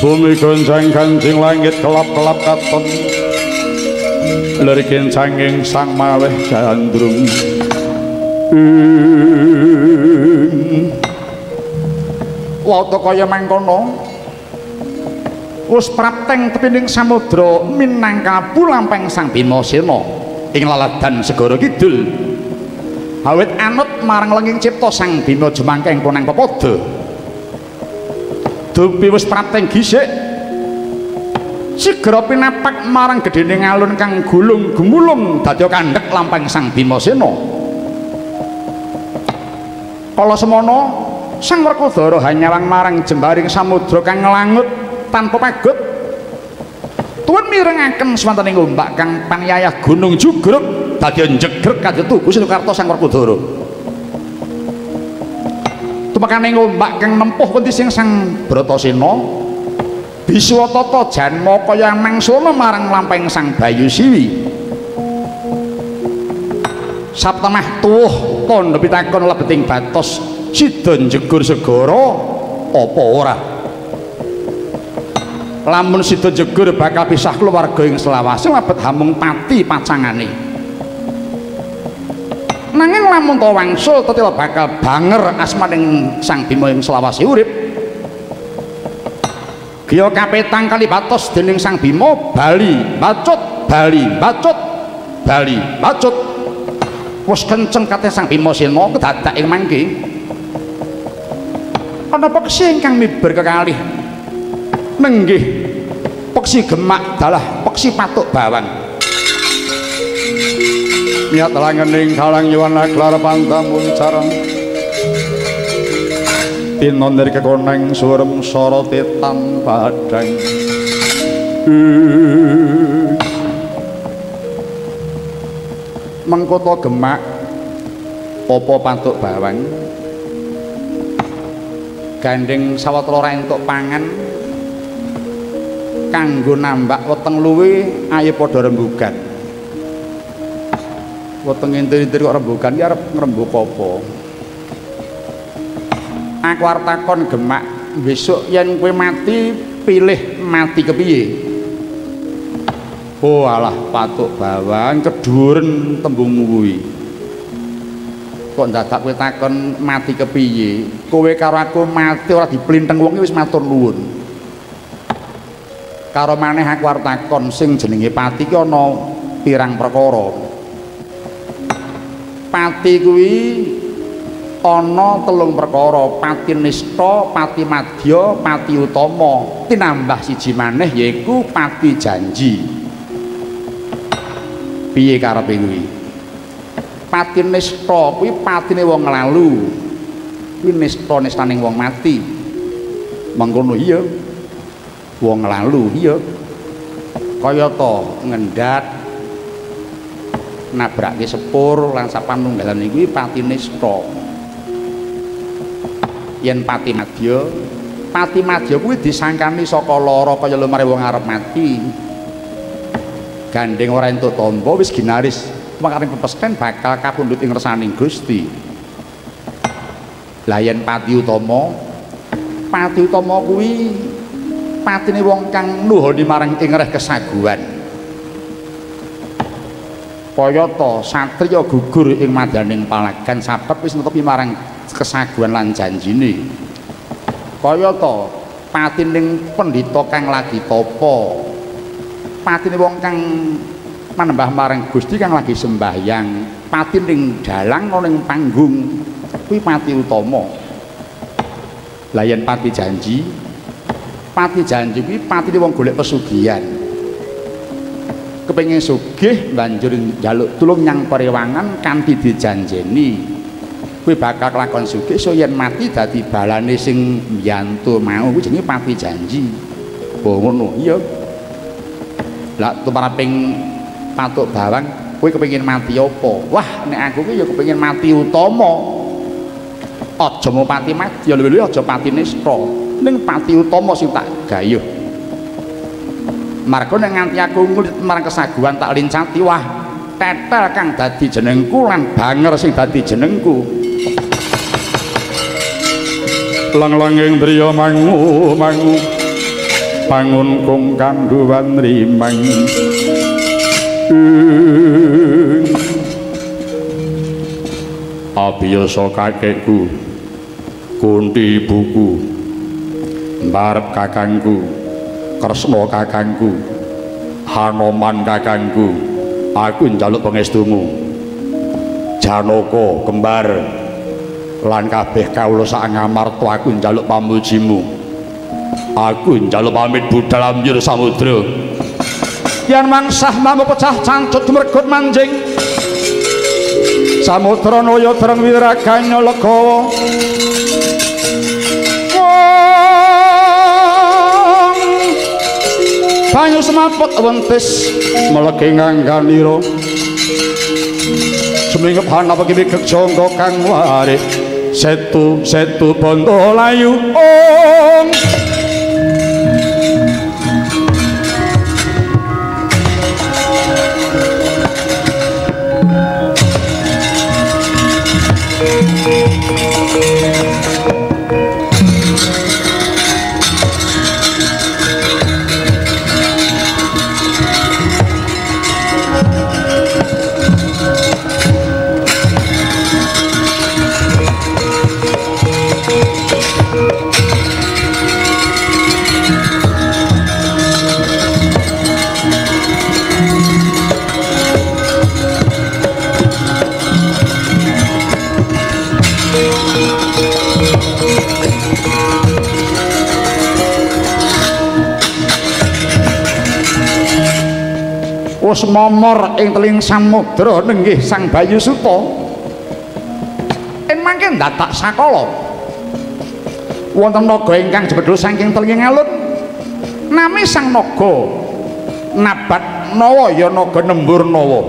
bumi goncang kancing langit kelap-kelap katon lirikin canging sang maweh jandrung Wata kaya mangkono wis prapteng tepining samudra minangka lampeng Sang Bimasena ing laladan segara kidul. Awit anut marang lenging cipta Sang Bima jemangkeng konang pepodo. Dupi wis prapteng gisik Sigara pinapak marang gedene alun kang gulung gumulung dadi kandhek lampeng Sang Bimasena. Kala semono Sang Werkudara hanyawang marang jembaring samudra kang ngelangut tanpa pagut. Tuwun mirengaken swantening ombak kang paniyayah gunung jugruk dadi njegrek kadya tugu Sinukarta Sang Werkudara. Tumekaning ombak kang nempuh wenti sing Sang Bratasena? Biswatata janma kaya mangsana marang lampeng Sang Bayu Siwi. Saptemah tuwuh tandha pitakon lebeting batos sida njegur segara apa ora? Lamun sida njegur bakal pisah keluarga ing selawase labet hamung pati pacangane nanging lamun to wangsul tetep bakal banger asmaning Sang Bima ing selawase urip. Giya kapetang kali batos dening Sang Bima bali bacut bali bacut bali bacut. Wis kenceng kate Sang Bima Sena kedadak ing mangke. Ana peksi ingkang miber kekalih. Nenggih peksi gemak dalah peksi patuk bawang nyat langening kalang yuan naklar pantamun carang pinon dari kekoneng surem sorotit tanpa adeng mengkoto gemak apa pantuk bawang. Gandeng sawetara entuk pangan. Kanggo nambak weteng luwe ayo padha rembugan. Weteng entir-entir kok rembugan ya arep ngrembug apa? Aku arep takon gemak besok yen kowe mati pilih mati kepiye oh alah patuk bawang keduren tembung kuwi. Kok dadak kowe takon mati kepiye kowe karo aku mati ora diplinteng wong wis matur nuwun. Karo maneh aku arep takon sing jenenge pati ki ana pirang perkara pati kuwi ana telung perkara pati nista pati madya pati utama. Tinambah siji maneh yaiku pati janji. Piye karepe kuwi? Pati nista kuwi patine wong lalu. Kuwi nista nistaning wong mati. Mangkono iya wong lalu iya. Kaya to ngendhat nabrake sepur lan sapanunggalan iki pati nista yen pati madya pati madya kuwi disangkani saka lara kaya lumare wong arep mati. Gandeng ora entuk tampa wis ginaris. Makaring pepesten bakal kapundhut ing resaning Gusti. Lah yen pati utama pati utama kuwi patine wong kang nuhoni marang ing reh kesaguhan kaya to satriya gugur ing madaning palagan sabab wis netepi marang kesaguhan lan janjine. Kaya to patining pendhita kang lagi tapa. Patine wong kang manembah marang Gusti kang lagi sembahyang patining dalang ana ing panggung kuwi pati utama. Lah yen pati janji pati janji kuwi patine wong golek pesugihan kepengin sugih banjur njaluk tulung nyang perewangan kanthi dijanjeni. Kuwi bakal lakon sugih so yen mati dadi balane sing mbiyantu mau kuwi jenenge pati janji. Oh ngono iya. Lah tumaraping patuk bawang kowe kepengin mati apa? Wah nek aku ki ya kepengin mati utama. Aja mau pati mati ya luwih aja pati nista ning pati utama sing tak gayuh marga nek nganti aku ngulit marang kesaguhan tak lincati wah tetel kang dadi jenengku lan banger sing dadi jenengku. Lang-langing driya mangu mangu bangun kung kanduwan rimang abiyasa kakekku kunti ibuku mbarep kakangku kresna kakangku. Hanoman kakangku. Aku njaluk pangestumu. Janaka kembar. Lan kabeh kawula sak ngamarta aku njaluk pamujimu. Aku njaluk pamit budal ambyur samudra. Yen mangsah mampu pecah cangcut mergut manjing. Samudra naya dereng wiraganya legawa langsung semapet wentis melegi ngangganiro hanapa hanap kibik kang warik. Setu setu bondo layu. Oh. Wis momor ing teling samudra nenggih Sang Bayu Suta. Ing mangke ndatak sakala. Wonten naga ingkang jebedhul saking teling alun. Nami Sang Naga Nabat Nawa ya naga nembur nawa.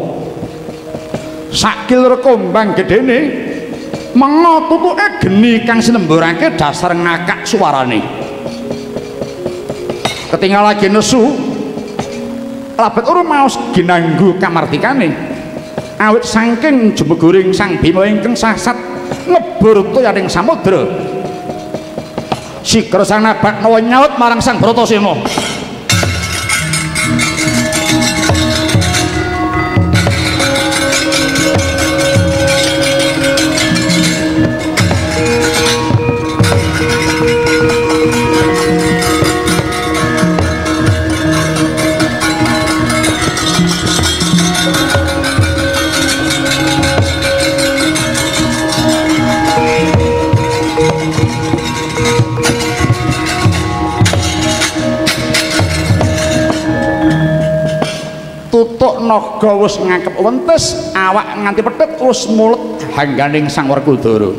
Sakil rekombang gedene menga tutuke geni kang sinemburake dasar ngakak suarane. Ketinggal lagi nesu, labet urung maos ginanggu kamartikane. Awit saking jemeguring sang bima ingkang sasat ngebur toyaning samudra. Nabak nawa nyaut marang sang bratasena naga wis ngangkep wentes awak nganti pethet wis mulet. Hangganing sang Werkudara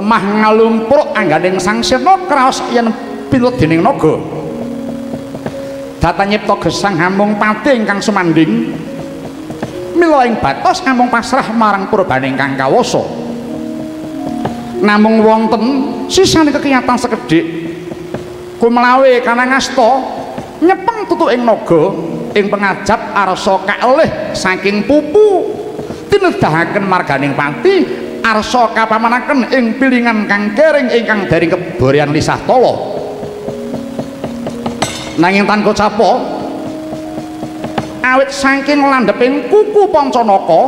temah ngalumpur angganing sang Sena kraos yen pilut dening naga. Data nyipta gesang hamung pati ingkang sumanding mila ing batos amung pasrah marang purbaning kang kawasa. Namung wonten sisane kekiyatan sekedhik. Kumelawe kanang asta nyepeng tutuk ing naga ing pengajap arsa kaelih saking pupu tinedahaken marganing pati arsa kapamanaken ing pilingan kang kering ingkang dari keborian lisah tala. Nanging tanpa capa awit saking landheping kuku pancanaka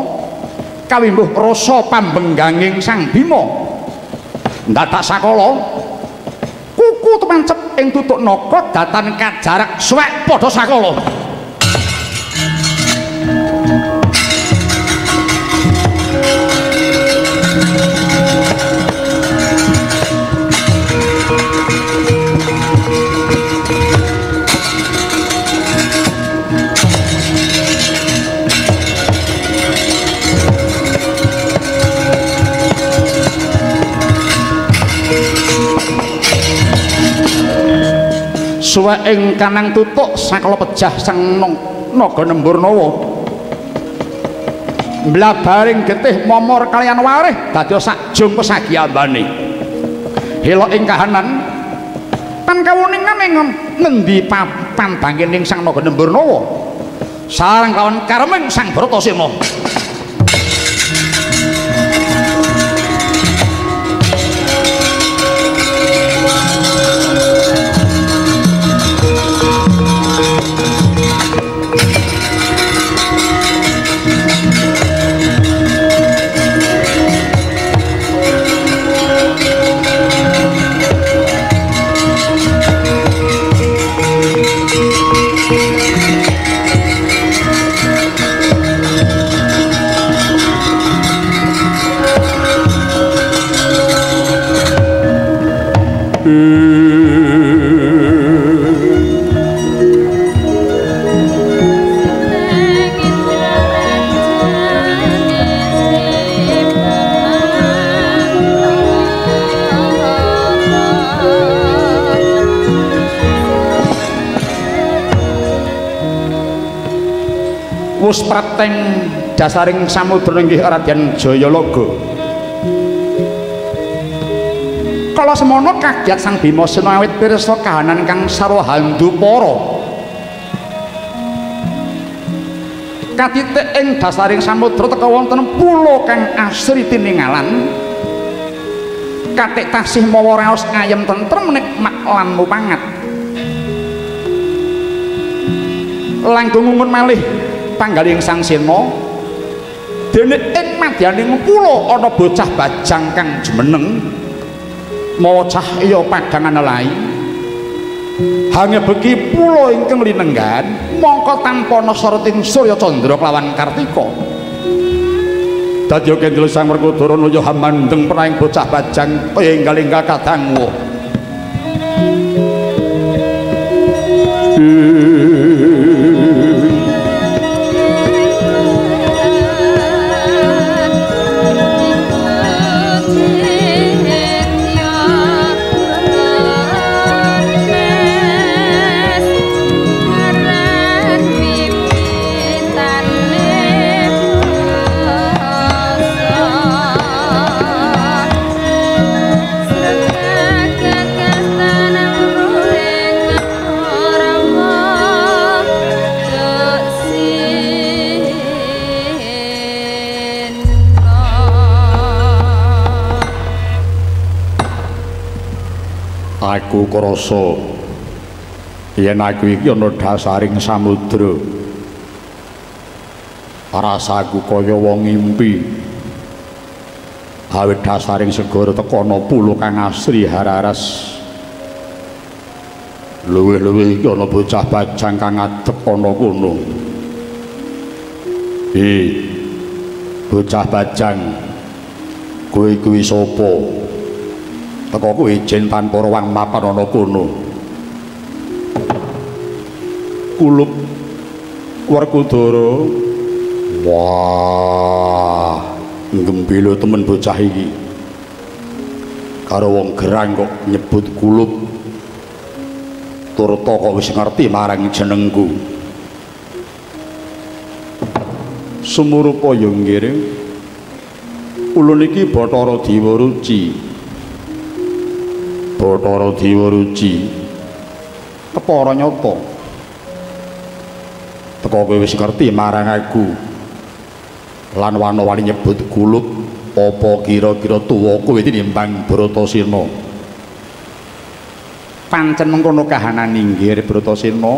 kawimbuh rasa pambengganging sang bima ndadak sakala kuku tumancep ing tutuk naga datan kajarak suwek padha sakala suwe ing kanang tutuk sakala pejah sang naga nembur nawa. Mlabaring getih momor kalian warih dadi sakjung pesagi ambane. Hela ing kahanan tan kawuningan ing ngendi papan bangkening sang naga nembur nawa? Sareng kawan karmeng sang bratasena wus prateng dasaring samudra inggih Raden Jayalaga. Kala semono kagiat Sang Bima Sena awit pirsa kahanan kang sarwa handupara katitik ing dasaring samudra teka wonten pulo kang asri tiningalan katik tasih mawa raos ayem tentrem nikmat lan mupangat. Langkung ngumun malih panggaling sang sena dene ing madyaning pulo ana bocah bajang kang jemeneng mawa cahya padangan lai hanya begi pulo ingkang linenggan mongko tanpa nasarating surya candra kelawan kartika. Dadya kendel sang Werkudara nuju hamandeng praing bocah bajang enggal enggal kadang aku krasa yen aku iki ana dasaring samudra. Rasaku kaya wong ngimpi awit dasaring segara teka ana pulo kang asri hararas. Luwih-luwih iki ana bocah bajang kang adep ana kono. Hi bocah bajang. Kowe kuwi sapa teko kuwi jen tanpa ruang mapan ana kono. Kulup Werkudara. Wah gembilo temen bocah iki. Karo wong gerang kok nyebut kulup. Turta kok wis ngerti marang jenengku. Sumurupa yo nggih ulun iki Bathara Diwaruci Bathara Dewaruci kepara nyata teka kowe wis ngerti marang aku. Lan wana-wani nyebut gulup apa kira-kira tuwa kowe tinimbang Bratasena? Pancen mengkono kahanan inggih Bratasena.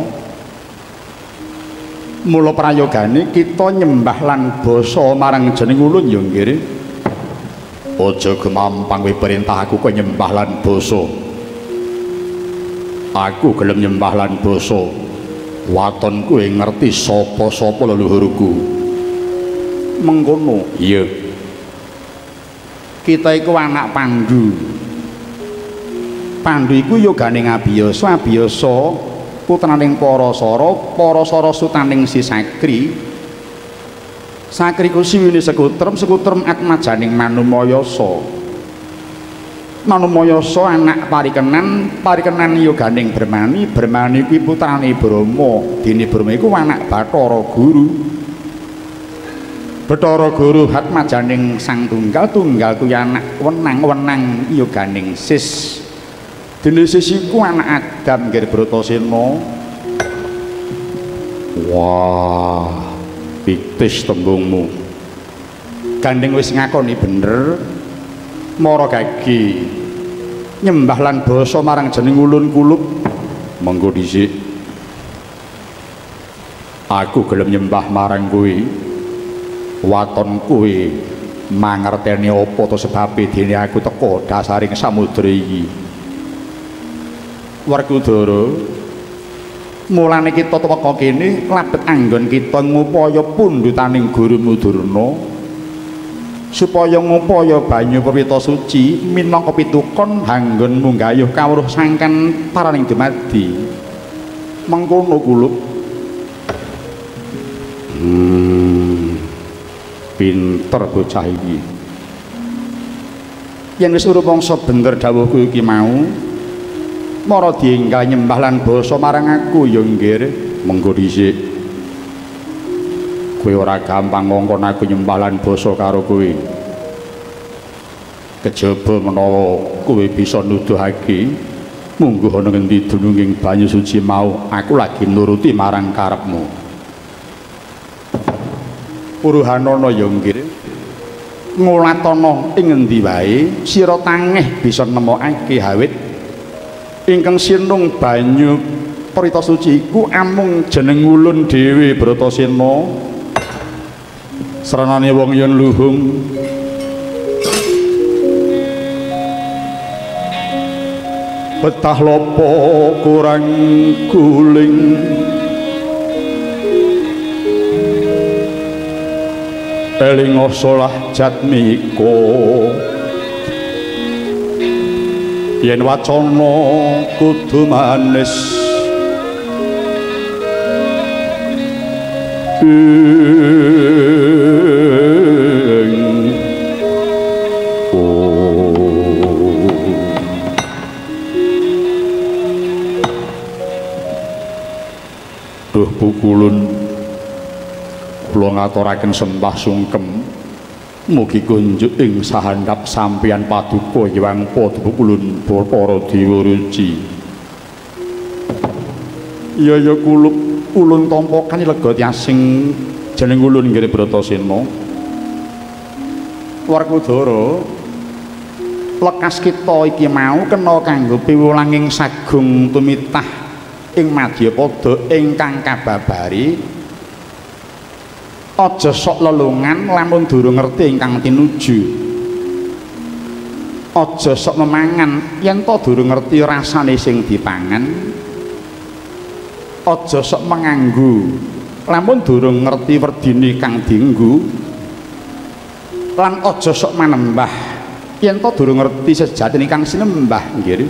Mula prayogane kita nyembah lan basa marang jeneng ulun ya nggih Aja gemampang kowe perintah aku kok nyembah lan basa. Aku gelem nyembah lan basa. Waton kowe ngerti sapa-sapa leluhurku. Mengkono. Iya. Kita iku anak Pandu. Pandu iku ya ganing abiyasa, abiyasa putraning Parasara, Parasara sutaning Sisagri. Sakriku siwini sekutrem sekutrem atmajaning Manumayasa. Manumayasa anak parikenan, parikenan yoganing Brahmani, Brahmani kuwi putrane Brahma. Dene Brahma iku anak Bathara Guru. Bathara Guru atmajaning Sang Tunggal, Tunggal kuwi anak wenang-wenang yoganing Sis. Dene Sis iku anak Adam nggih Bratasena. Wah. Piktis tembungmu. Gandeng wis ngakoni bener mara gagi nyembah lan basa marang jeneng ulun mengko dhisik. Aku gelem nyembah marang kowe waton kowe mangerteni apa to sebabe dene aku teko dasaring samudra iki. Werkudara mulane kita teka kene labet anggon kita ngupaya pundhutaning Guru Mudurna. Supaya ngupaya banyu perwita suci minangka pitukon hanggon munggayuh kawruh sangkan paraning dumadi. Mengkono kulup hmm, pinter bocah iki. Yen wis urupangsa bener dawuhku iki mau mara dienggal nyembah lan basa marang aku ya nggih mengko dhisik. Kowe ora gampang ngongkon aku nyembalan basa karo kowe. Kejaba menawa kowe bisa nuduhake mungguh ana ngendi dununging banyu suci mau aku lagi nuruti marang karepmu. Puruhanana ya nggih ngulatana ing ngendi wae sira tangeh bisa nemokake hawit ingkang sinung banyu. Prita suci iku amung jeneng ulun dhewe Bratasena. Seranane wong yen luhung. Betah lopo kurang guling. Eling solah jatmiko yen wacana kudu manis. Duh pukulun kula ngaturaken sembah sungkem mugi kunjuk ing sahandap sampeyan paduka Hyang Padhukulun para dewa ruci. Iya ya kulup ulun tompokan lega tiasing jeneng ulun nggih Bratasena. Warkudara lekas kita iki mau kena kanggo piwulanging sagung tumitah ing Madyapada ingkang kababari aja sok lelungan lamun durung ngerti ingkang tinuju aja sok memangan yen to durung ngerti rasane sing dipangan. Aja sok menganggu lamun durung ngerti werdine kang dienggu lan aja sok manembah yen to durung ngerti sejatine kang sinembah nggih.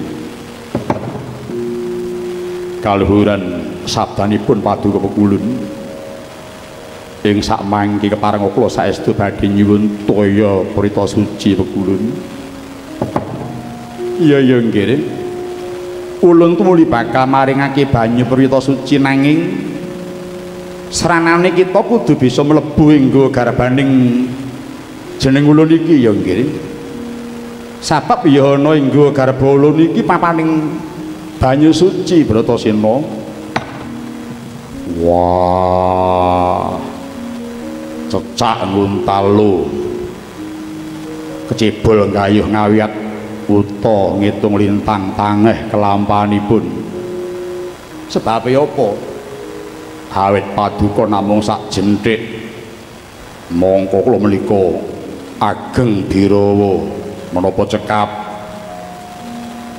Kaluhuran sabdanipun paduka pekulun ing sak mangki kepareng kula saestu badhe nyuwun toya prita suci pekulun iya iya nggih ulun tumuli bakal maringake banyu prita suci nanging seranane kita kudu bisa mlebu ing garbaning jeneng ulun iki ya nggih sebab ya ana ing garba ulun iki papaning banyu suci Bratasena wah cecak nguntalo kecebol gayuh ngawiat uta ngitung lintang tangeh kelampanipun. Sebab apa? Awet paduka namung sak jenthik mongko kula menika ageng dirawa menapa cekap?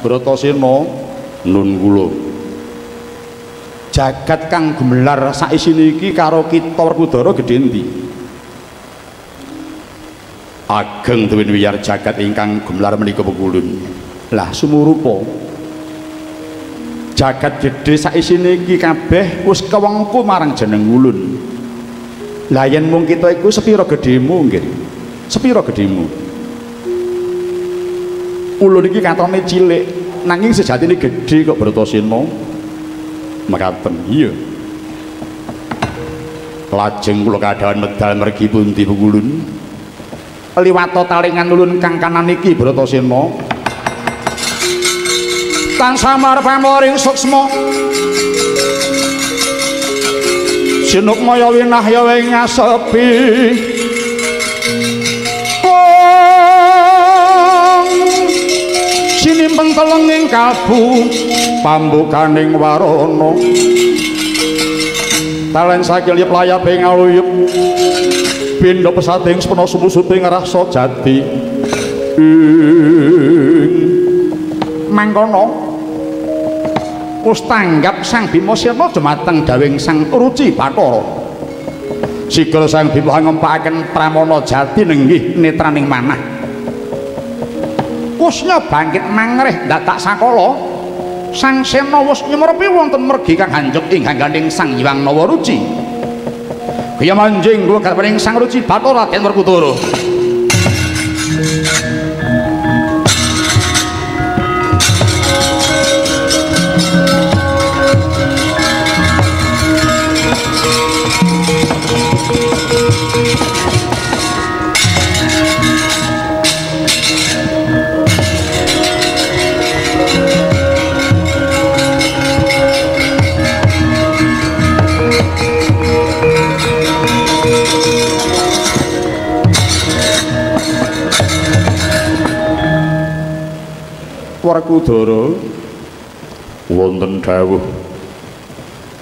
Bratasena nun kula. Jagat kang gemelar saisine iki karo kita Werkudara gedhe endi ageng tuwin wiyar jagat ingkang gemelar menika pekulun lah sumurupa jagat gedhe saisine iki kabeh wis kewengku marang jeneng ulun lah yen mung kita iku sepira gedhemu nggih. Sepira gedhemu. Ulun iki katone cilik nanging sejatine gedhe kok Bratasena mekaten iya. Lajeng kula kadhawan medal mergi pundi pengulun liwato talingan ulun kang kanan iki Bratasena tansah marep amoring suksma sinukmaya winahya winah ya wing ngasepi sinimpen teleng ing kalbu pambukaning warana talen sakil yep layape ngaluyep pindha pesating sepena sumusuping rasa jati mangkono. Wis tanggap sang Bima Sirna dumateng dawing sang Ruci Bathara sikil sang Bima ngempakaken pramana jati nenggih netraning manah. Kusnya bangkit mangreh datak sakala sang sena wis nyemrepi wonten mergi kang hanjuk ing gandeng sang Hyang Nawaruci kaya manjing kula karepaning sang Ruci Bathara Raden Werkudara Werkudara wonten dawuh.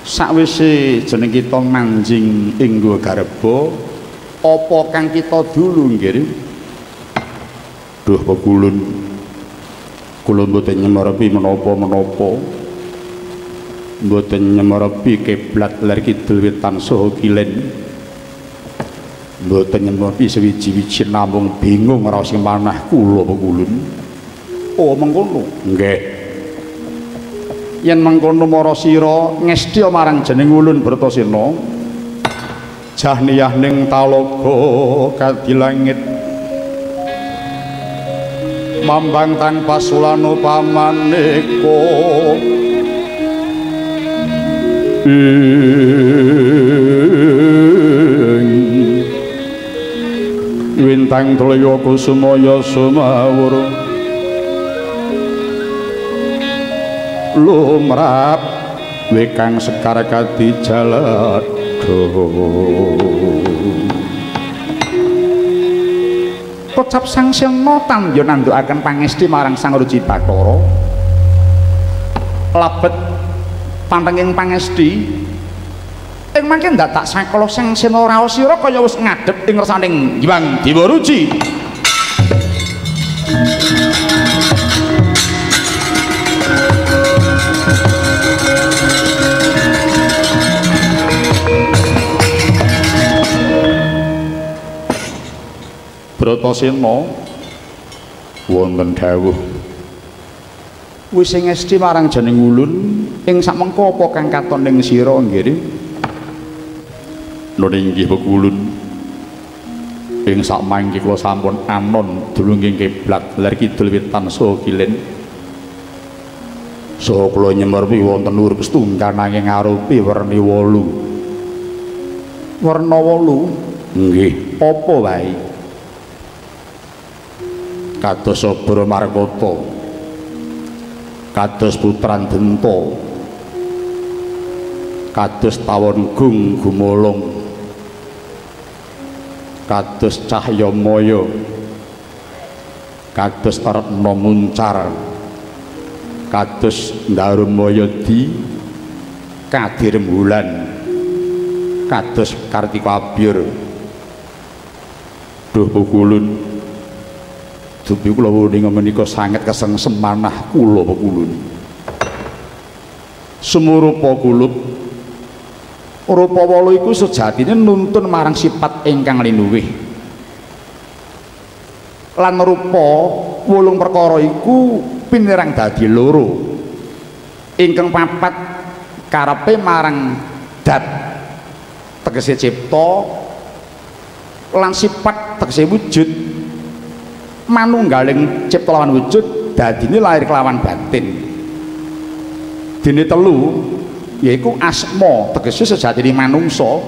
Sakwise jeneng kita manjing ing nggo garba apa kang kita dulu nggih? Duh pekulun kula mboten nyemerepi menapa-menapa mboten nyemerepi kiblat ler kidul wetan saha kilen. Mboten nyemerepi sewiji-wiji namung bingung sing manah kula pekulun oh mengkono nggih. Yen mengkono mara sira ngestya marang jeneng ulun Bratasena. Jahniyah ning talaga kadilangit mambang tanpa sulano pamaneka. Wintang tulya kusumaya sumawur lumrap wekang sekar kadi jaladha kocap sang sena tandya nandukaken pangesti marang sang ruci bathara labet pantenging pangesti. Ing mangke ndatak sakala sang sena raos sira kaya wis ngadhep ing ngersaning Hyang Dewa Ruci Bratasena. Wonten dawuh. Wis ngesti marang jeneng ulun ing samengko apa kang katon ning sira nggih Nun inggih pekulun ing sakmangke kula sampun anon dulunging kiblat ler kidul wetan saha kilen saha kula nyemerpi wonten urip setunggal nanging arupi werni wolu. Warna wolu? Nggih. Apa wae kados Sabra Markata kados Putran Denta kados Tawon Gung Gumolong kados Cahya Maya kados Retna Muncar kados Darumaya Di Kadir kados Kartika Abyur Duh pukulun Dupi kula wuning menika sanget kesengsemanah kula pekulun. Sumurupa kulub rupa wolu iku sejatine nuntun marang sifat ingkang linuwih. Lan rupa wolung perkara iku pinirang dadi loro. Ingkang papat karepe marang dat tegese cipta lan sifat tegese wujud manunggaling cipta lawan wujud dadine lahir kelawan batin. Dene telu yaiku asma tegese sejatine manungsa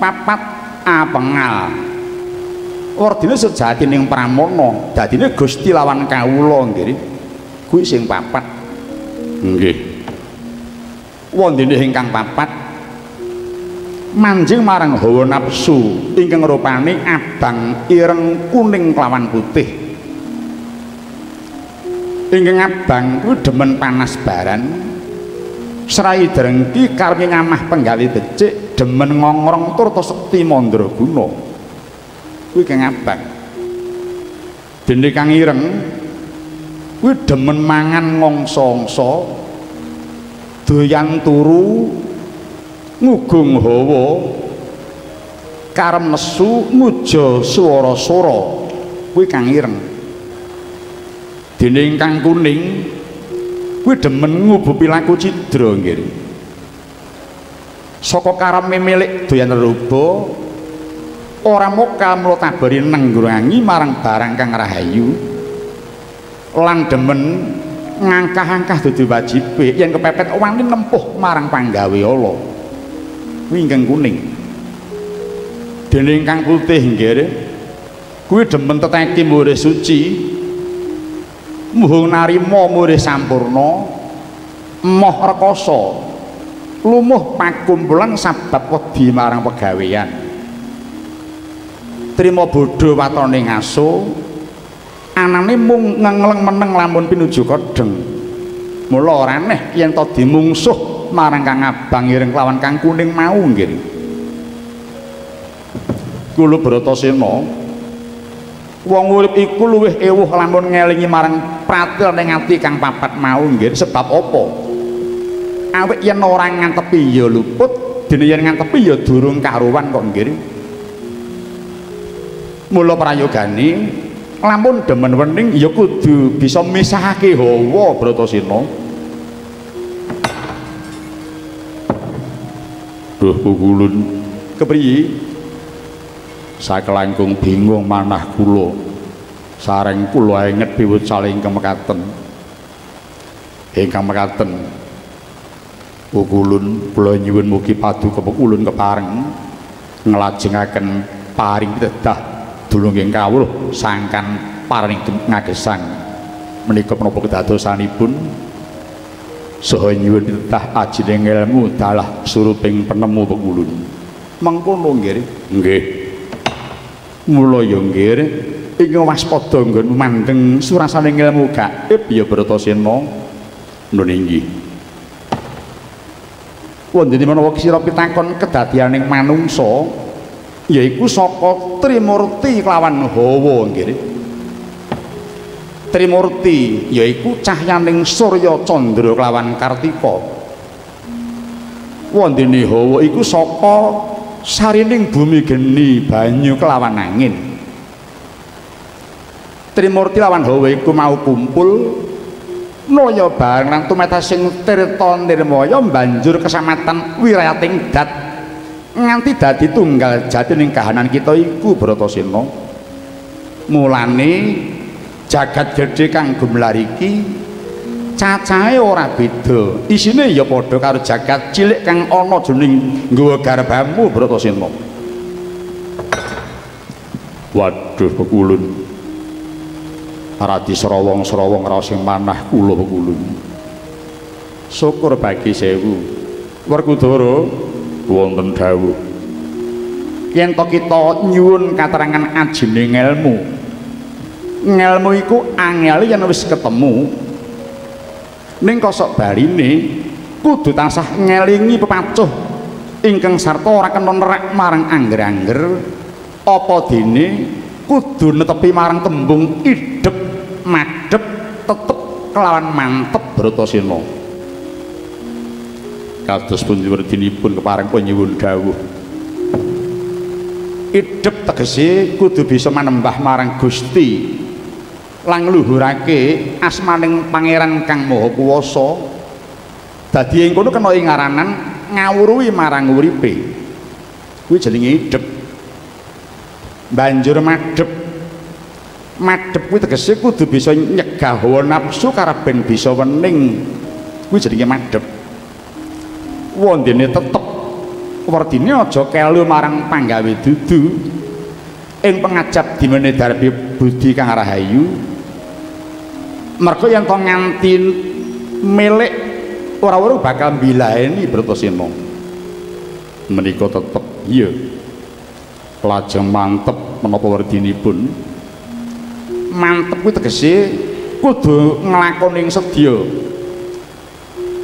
papat apengal. Ordine sejatine pramana dadine Gusti lawan kawula nggih. Kuwi sing papat. Nggih. Wondene ingkang papat manjing marang hawa nafsu ingkang rupane abang ireng kuning kelawan putih. Ingkang abang kuwi demen panas baran serai drengki karep ngamah penggawe becik demen ngongrong tur sekti mandraguna kuwi kang abang. Dene kang ireng kuwi demen mangan ngongso-ngso doyan turu ngugung hawa. Karem nesu muja swara-swara. Kuwi kang ireng. Dene ingkang kuning kuwi demen ngubupi laku cidra nggih. Saka kareme milik doyan ruba ora moka mulo tabari nenggurangi marang barang kang rahayu. Lan demen ngangkah-angkah dudu wajibe yen kepepet wani nempuh marang panggawe Allah kuwi ingkang kuning. Dene ingkang putih nggih kuwi demen teteki murih suci. Muhung narima murih sampurna moh rekoso. Lumuh pakumpulan sabab wedi marang pegawean. Trima bodho watone ngaso anane mung ngengleng meneng lamun pinuju kodeng mula ora aneh yen to dimungsuh marang Kang Abang ireng lawan Kang Kuning mau nggih kula Bratasena wong urip iku luwih ewuh lamun ngelingi marang pratil ning ati Kang Papat mau nggih sebab apa? Awik yen ora ngantepi ya luput dene yen ngantepi ya durung karuwan kok nggih mula prayogane lamun demen wening ya kudu bisa misahake hawa Bratasena Duh pukulun kepriye sakelangkung bingung manah kula sareng kula enget piwut saling kemekaten. Ingkang mekaten pukulun kula nyuwun mugi paduka pukulun kepareng nglajengaken paring dedah dulungging kawruh sangkan paring ngagesang menika menapa kedadosanipun saha nyuwun pitah ajining ilmu dalah suruping penemu pekulun mengkono nggih nggih. Mula ya nggih ing waspada nggon mandeng surasaning ilmu gaib ya Bratasena. Nun inggih wonten menawa sira pitakon kedadianing manungsa yaiku saka Trimurti kelawan Hawa nggih. Trimurti yaiku cahyaning Surya Candra kelawan Kartika. Wondene Hawa iku saka sarining bumi geni banyu kelawan angin. Trimurti lawan Hawa iku mau kumpul Noya bareng nang tumeta sing Tirta Nirmaya banjur kesamatan wirayating dat nganti dadi tunggal jati ning kahanan kita iku Bratasena mulane jagat gedhe kang gumlar iki cacahe ora beda. Isine ya padha karo jagat cilik kang ana jroning nggawa garbamu Bratasena waduh pekulun. Radi serowong-serowong raos sing manah kula pekulun. Syukur bagi sewu. Werkudara wonten dawuh. Yen to kita nyuwun katerangan ajining ilmu ngelmu iku angel yen wis ketemu. Ning kosok barine kudu tansah ngelingi pepacuh. Ingkang sarta ora kena nerak marang angger-angger apa dene kudu netepi marang tembung idep madhep tetep kelawan mantep Bratasena. Kados pun werdinipun kepareng penyuwun dawuh. Idep tegese kudu bisa manembah marang Gusti lang luhurake asmaning pangeran kang maha kuwasa. Dadi ing kono kena ingaranan ngawruhi marang uripe. Kuwi jenenge idep. Banjur madhep. Madhep kuwi tegese kudu bisa nyegah hawa nafsu karaben bisa wening. Kuwi jenenge madhep. Wondene tetep. Werdine aja kelu marang panggawe dudu. Ing pengajap dimene darbi budi kang rahayu mergo yen to nganti milik ora-ora bakal mbilaeni Bratasena menika tetep iya. Lajeng mantep menapa werdinipun. Mantep kuwi tegese kudu nglakoni sedya.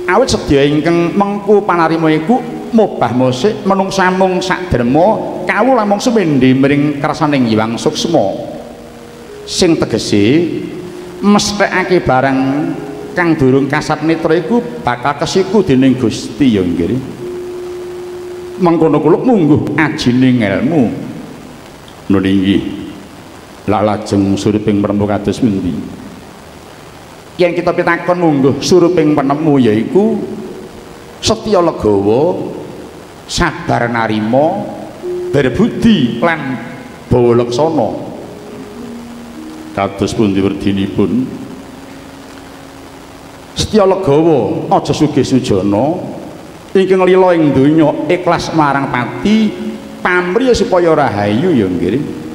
Awit sedya ingkang mengku panarima iku mubah musik menungsa mung sak derma kawula mung sumendhe mring kersaning Hyang Suksma. Sing tegese mesthekake barang kang durung kasat netra iku bakal kesiku dening Gusti ya nggih. Mengkono kula mungguh ajining ilmu nun inggih la lajeng suriping perempu kados pundi? Yang kita pitakon mungguh suruping penemu yaiku setya legawa sabar narima berbudi lan bawa laksana kados pundi werdinipun setya legawa aja sugih sujana ingkang lila ing donya ikhlas marang pati pamrih supaya rahayu ya nggih.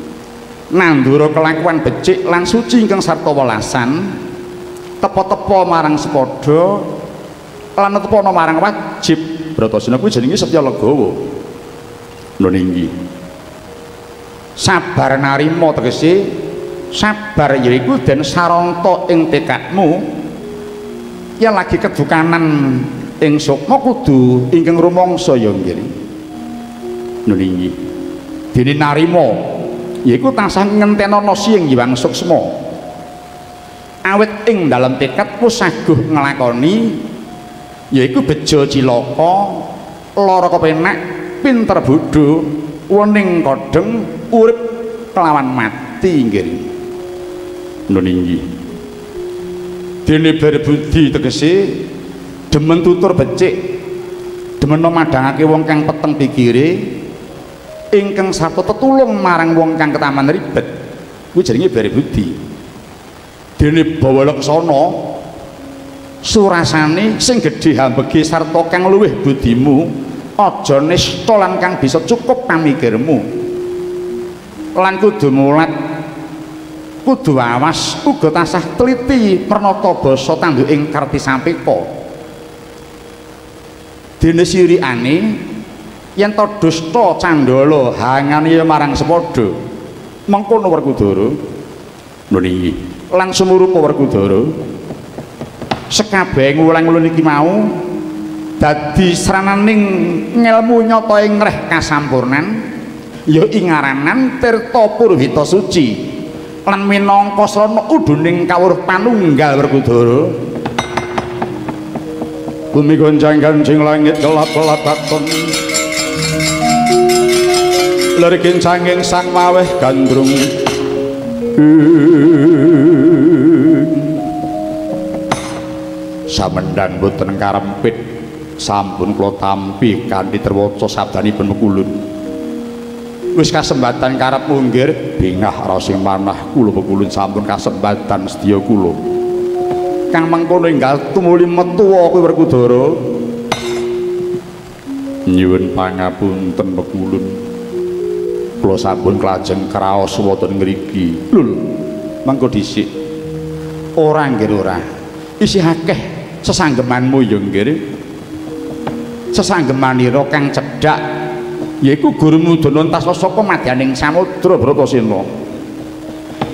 Nandura kelakuan becik lan suci ingkang sarta welasan tepo-tepo marang sepadha lan tepono marang wajib. Bratasena kuwi jenenge Setya Legawa. Nun inggih sabar narima tegese sabar yaiku den saranta ing tekadmu. Ya lagi kedukanan ing sukma kudu ingkang rumangsa ya nggih. Nulingi dene narima yaiku tansah ngentenono sing Hyang Suksma. Awit ing dalam tekad wis saguh nglakoni yaiku bejo cilaka lara kepenak pinter bodho wening kodheng urip kelawan mati nggih nulingi dene berbudi tegese demen tutur becik demen madhangake wong kang peteng pikire ingkang sarta tetulung marang wong kang ketaman ribet. Kuwi jenenge bare budi dene bawa leksana surasane sing gedhe hambege sarta kang luwih budimu aja nista lan kang bisa cukup pamikirmu. Lan kudu mulat kudu awas uga tansah teliti pranata basa tanduk ing karti sampeka dene sirikane yen to dusta candala hangane marang sepadha mengkono werkudara? Nuni lan sumurupa werkudara? Sekabeh ngulang-ulun iki mau dadi srananing ngelmu nyata ing reh kasampurnan ya ing aranan tirta purhita suci lan minangka srana uduning kawruh panunggal werkudara. Bumi goncang gancing langit gelap-gelap baton lerikin sanging sang maweh gandrung. Samendang boten karempit. Sampun kula tampi kanthi terwaca sabdanipun mekulun wis kasembatan karep munggir bingah rasing manah kula mekulun sampun kasembatan sedya kula. Kang mengkono enggal tumuli metu kowe werkudara. Nyuwun pangapunten mekulun kula sampun klajeng kraos wonten ngriki. Lul mangko dhisik. Ora nggih ora. Isih akeh sesanggemanmu ya nggih. Sesanggemanira kang cedhak yaiku guru mudana entas saka madyaning samudra bratasena.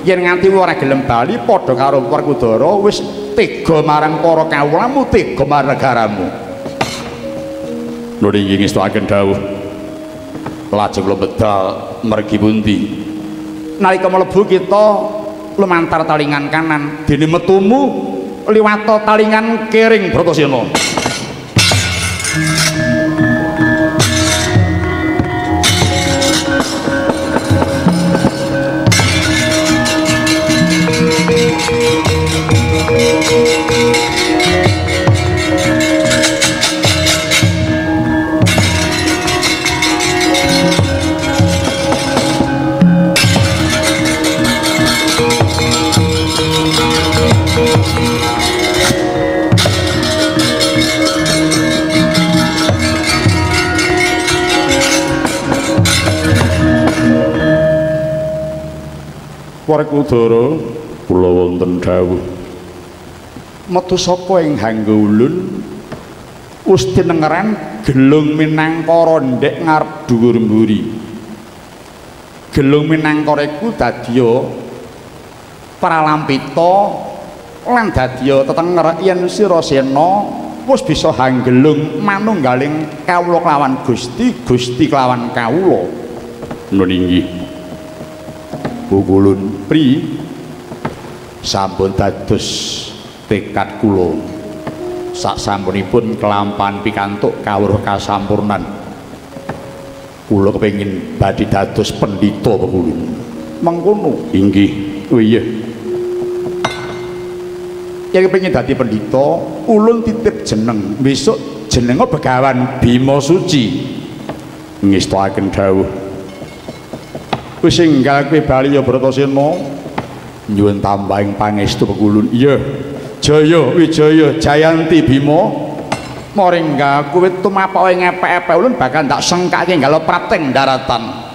Yen nganti ora gelem bali padha karo Werkudara wis tega marang para kawulamu tega marang negaramu. Nuri ingin ngestuaken dawuh. Lajeng kula bedal mergi pundi? Nalika mlebu kita lumantar talingan kanan. Dene metumu liwata talingan kering Bratasena Werkudara kula wonten dawuh. Metu sapa ing hangga ulun? Gusti nengeran gelung minangkara ndek ngarep dhuwur mburi. Gelung minangkara iku dadya pralampita lan dadya tetenger yen sira sena wis bisa hanggelung manunggaling kawula kelawan Gusti Gusti kelawan kawula. Nun Bukulun pri sampun dados tekad kula. Sak sampunipun kelampan pikantuk kawruh kasampurnan. Kula kepengin badhe dados pendhita Bukulun mengkono. Inggih. Oh iya. Yang kepengin dadi pendhita ulun titip jeneng. Besok jenenge Begawan Bima Suci. Ngestoaken dawuh wis enggal kowe bali ya Bratasena nyuwun tambahing pangestu pekulun. Iya Jaya Wijaya Jayanti Bima moringga kowe tumapak ing epek-epek ulun bakal tak sengkake nggalo prateng daratan